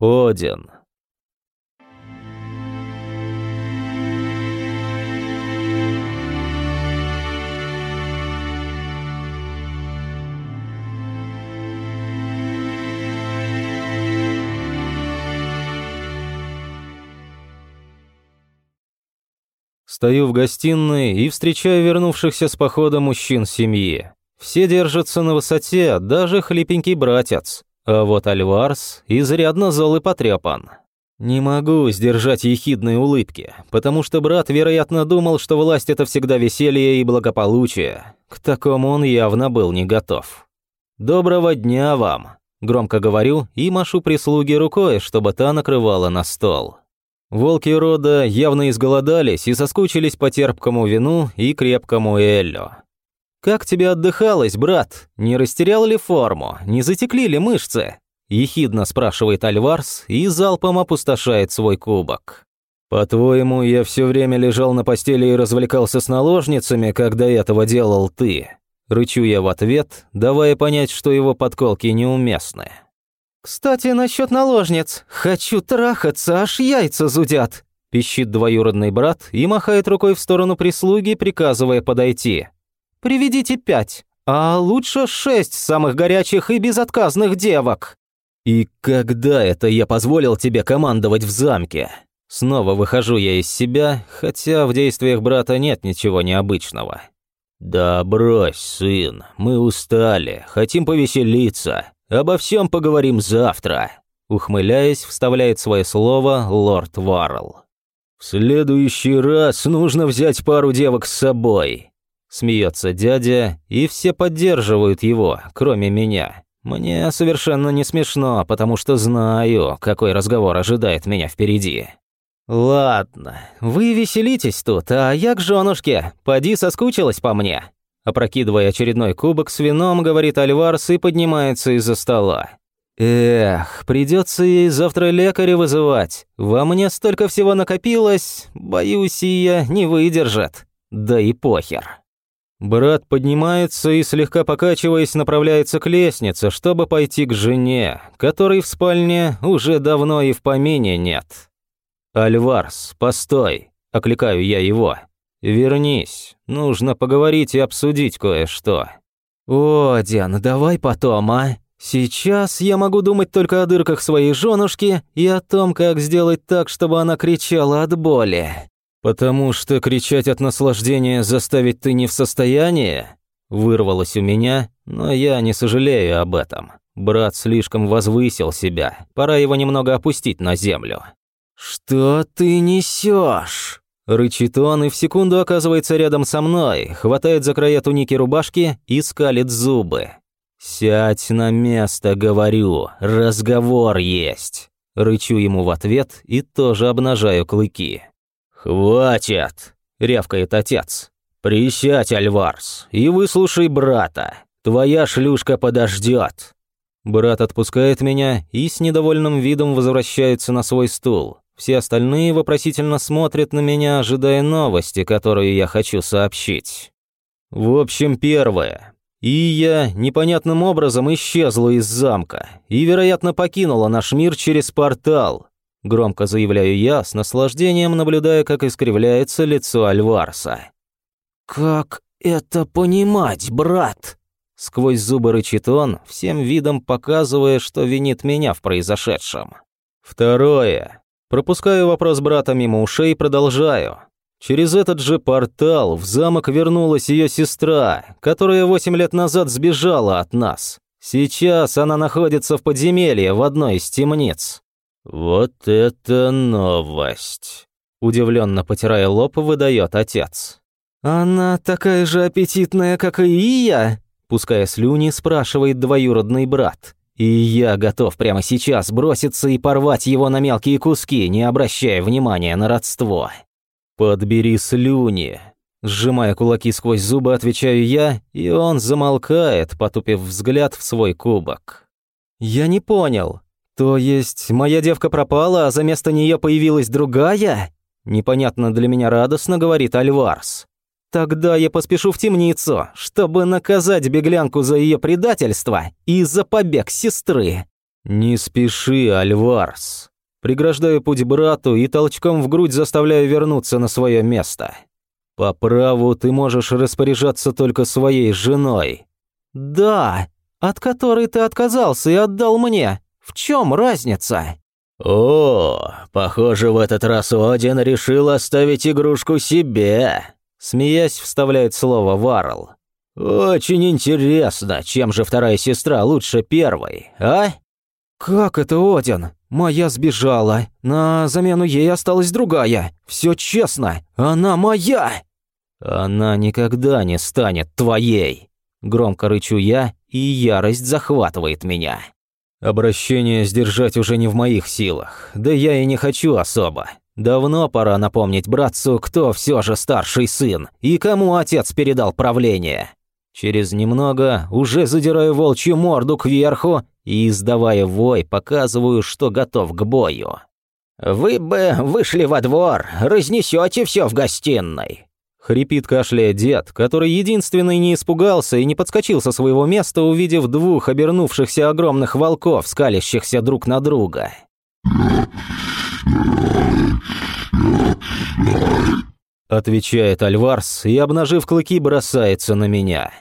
Один. Стою в гостиной и встречаю вернувшихся с похода мужчин семьи. Все держатся на высоте, даже хлипенький братец. А вот Альварс изрядно зол и потрепан. Не могу сдержать ехидные улыбки, потому что брат, вероятно, думал, что власть — это всегда веселье и благополучие. К такому он явно был не готов. «Доброго дня вам!» — громко говорю и машу прислуге рукой, чтобы та накрывала на стол. Волки рода явно изголодались и соскучились по терпкому вину и крепкому эллю. «Как тебе отдыхалось, брат? Не растерял ли форму? Не затекли ли мышцы?» Ехидно спрашивает Альварс и залпом опустошает свой кубок. «По-твоему, я все время лежал на постели и развлекался с наложницами, до этого делал ты?» Рычу я в ответ, давая понять, что его подколки неуместны. «Кстати, насчет наложниц. Хочу трахаться, аж яйца зудят!» Пищит двоюродный брат и махает рукой в сторону прислуги, приказывая подойти. «Приведите пять, а лучше шесть самых горячих и безотказных девок!» «И когда это я позволил тебе командовать в замке?» Снова выхожу я из себя, хотя в действиях брата нет ничего необычного. «Да брось, сын, мы устали, хотим повеселиться. Обо всем поговорим завтра», — ухмыляясь, вставляет свое слово лорд Варрелл. «В следующий раз нужно взять пару девок с собой», — смеется дядя, и все поддерживают его, кроме меня. Мне совершенно не смешно, потому что знаю, какой разговор ожидает меня впереди. «Ладно, вы веселитесь тут, а я к женушке. Поди соскучилась по мне. Опрокидывая очередной кубок с вином, говорит Альварс и поднимается из-за стола. «Эх, придется ей завтра лекаря вызывать. Во мне столько всего накопилось, боюсь, ее не выдержит. Да и похер». Брат поднимается и, слегка покачиваясь, направляется к лестнице, чтобы пойти к жене, которой в спальне уже давно и в помине нет. «Альварс, постой!» – окликаю я его. «Вернись, нужно поговорить и обсудить кое-что». «О, Диана, давай потом, а? Сейчас я могу думать только о дырках своей женушки и о том, как сделать так, чтобы она кричала от боли». «Потому что кричать от наслаждения заставить ты не в состоянии?» Вырвалось у меня, но я не сожалею об этом. Брат слишком возвысил себя, пора его немного опустить на землю. «Что ты несешь? Рычит он и в секунду оказывается рядом со мной, хватает за края туники рубашки и скалит зубы. «Сядь на место, говорю, разговор есть!» Рычу ему в ответ и тоже обнажаю клыки. «Хватит!» — рявкает отец. «Присядь, Альварс, и выслушай брата. Твоя шлюшка подождет». Брат отпускает меня и с недовольным видом возвращается на свой стул. Все остальные вопросительно смотрят на меня, ожидая новости, которую я хочу сообщить. В общем, первое. И я непонятным образом исчезла из замка и, вероятно, покинула наш мир через портал. Громко заявляю я, с наслаждением наблюдая, как искривляется лицо Альварса. «Как это понимать, брат?» Сквозь зубы рычит он, всем видом показывая, что винит меня в произошедшем. Второе. Пропускаю вопрос брата мимо ушей и продолжаю. Через этот же портал в замок вернулась ее сестра, которая восемь лет назад сбежала от нас. Сейчас она находится в подземелье в одной из темниц. Вот это новость. Удивленно потирая лоб, выдает отец. Она такая же аппетитная, как и я? Пуская слюни, спрашивает двоюродный брат. И я готов прямо сейчас броситься и порвать его на мелкие куски, не обращая внимания на родство. «Подбери слюни», Сжимая кулаки сквозь зубы, отвечаю я, и он замолкает, потупив взгляд в свой кубок. «Я не понял. То есть моя девка пропала, а за место нее появилась другая?» Непонятно для меня радостно, говорит Альварс. Тогда я поспешу в темницу, чтобы наказать беглянку за ее предательство и за побег сестры. «Не спеши, Альварс». Преграждаю путь брату и толчком в грудь заставляю вернуться на свое место. «По праву ты можешь распоряжаться только своей женой». «Да, от которой ты отказался и отдал мне. В чем разница?» «О, похоже, в этот раз Один решил оставить игрушку себе», смеясь, вставляет слово Варл. «Очень интересно, чем же вторая сестра лучше первой, а?» «Как это, Один? Моя сбежала. На замену ей осталась другая. Все честно. Она моя!» «Она никогда не станет твоей!» Громко рычу я, и ярость захватывает меня. Обращение сдержать уже не в моих силах, да я и не хочу особо. Давно пора напомнить братцу, кто все же старший сын и кому отец передал правление. Через немного уже задираю волчью морду кверху и, издавая вой, показываю, что готов к бою. «Вы бы вышли во двор, разнесете все в гостиной». Хрипит кашляя дед, который единственный не испугался и не подскочил со своего места, увидев двух обернувшихся огромных волков, скалящихся друг на друга. Отвечает Альварс и, обнажив клыки, бросается на меня.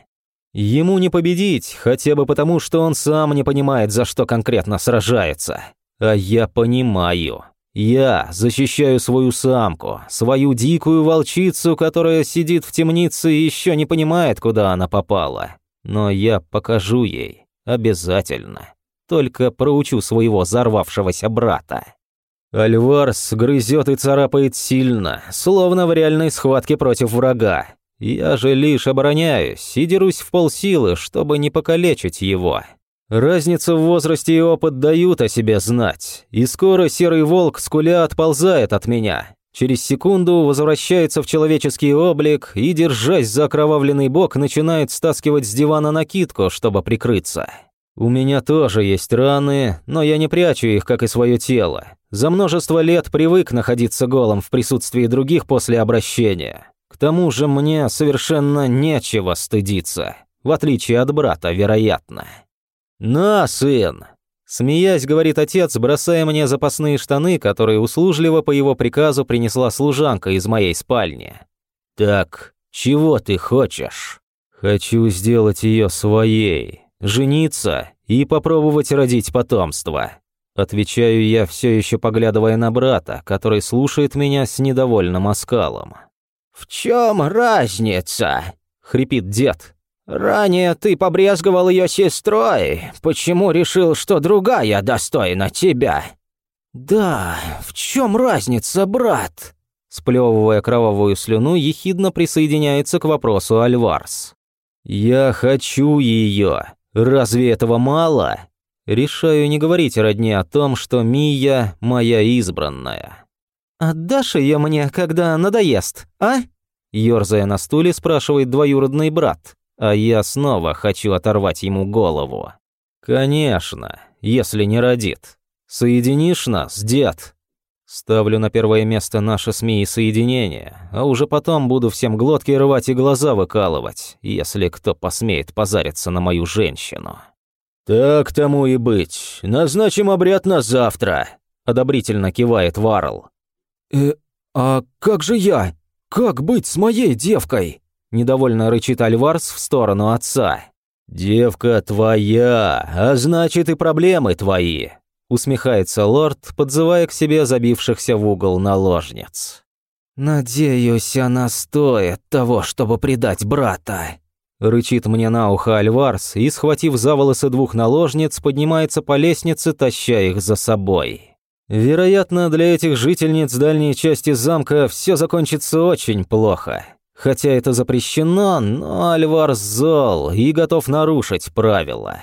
Ему не победить, хотя бы потому, что он сам не понимает, за что конкретно сражается. А я понимаю. Я защищаю свою самку, свою дикую волчицу, которая сидит в темнице и еще не понимает, куда она попала. Но я покажу ей. Обязательно. Только проучу своего взорвавшегося брата. Альварс грызет и царапает сильно, словно в реальной схватке против врага. Я же лишь обороняюсь и дерусь в полсилы, чтобы не покалечить его. Разница в возрасте и опыт дают о себе знать, и скоро серый волк скуля отползает от меня. Через секунду возвращается в человеческий облик и, держась за окровавленный бок, начинает стаскивать с дивана накидку, чтобы прикрыться. У меня тоже есть раны, но я не прячу их, как и свое тело. За множество лет привык находиться голым в присутствии других после обращения. К тому же мне совершенно нечего стыдиться, в отличие от брата, вероятно. «На, сын!» Смеясь, говорит отец, бросая мне запасные штаны, которые услужливо по его приказу принесла служанка из моей спальни. «Так, чего ты хочешь?» «Хочу сделать ее своей, жениться и попробовать родить потомство». Отвечаю я, все еще поглядывая на брата, который слушает меня с недовольным оскалом. «В чем разница?» — хрипит дед. «Ранее ты побрезговал ее сестрой. Почему решил, что другая достойна тебя?» «Да, в чем разница, брат?» Сплевывая кровавую слюну, ехидно присоединяется к вопросу Альварс. «Я хочу ее. Разве этого мало?» Решаю не говорить родне о том, что Мия моя избранная. «Отдашь ее мне, когда надоест, а?» Ёрзая на стуле, спрашивает двоюродный брат, а я снова хочу оторвать ему голову. «Конечно, если не родит. Соединишь нас, дед?» Ставлю на первое место наше СМИ и соединение, а уже потом буду всем глотки рвать и глаза выкалывать, если кто посмеет позариться на мою женщину. «Так тому и быть. Назначим обряд на завтра», — одобрительно кивает Варл. «Э, а как же я? Как быть с моей девкой?» Недовольно рычит Альварс в сторону отца. «Девка твоя, а значит и проблемы твои», усмехается лорд, подзывая к себе забившихся в угол наложниц. «Надеюсь, она стоит того, чтобы предать брата», рычит мне на ухо Альварс и, схватив за волосы двух наложниц, поднимается по лестнице, таща их за собой. Вероятно, для этих жительниц дальней части замка все закончится очень плохо. Хотя это запрещено, но Альвар зол и готов нарушить правила.